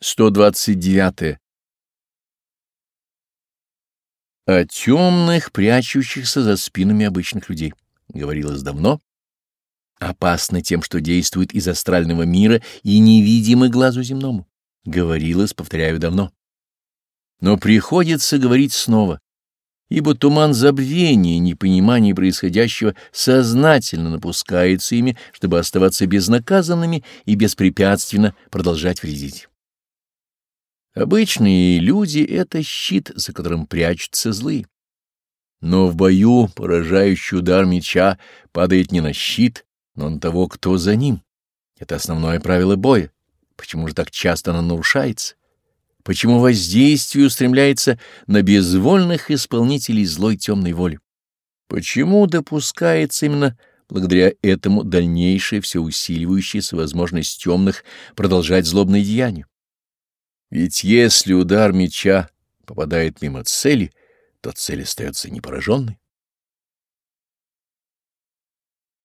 129. О темных, прячущихся за спинами обычных людей. Говорилось давно. Опасно тем, что действует из астрального мира и невидимы глазу земному. Говорилось, повторяю, давно. Но приходится говорить снова, ибо туман забвения, непонимания происходящего сознательно напускается ими, чтобы оставаться безнаказанными и беспрепятственно продолжать вредить. Обычные люди — это щит, за которым прячутся злые. Но в бою поражающий удар меча падает не на щит, но на того, кто за ним. Это основное правило боя. Почему же так часто оно нарушается? Почему воздействие устремляется на безвольных исполнителей злой темной воли? Почему допускается именно благодаря этому дальнейшая все усиливающаяся возможность темных продолжать злобные деяния? Ведь если удар меча попадает мимо цели, то цель остается непораженной.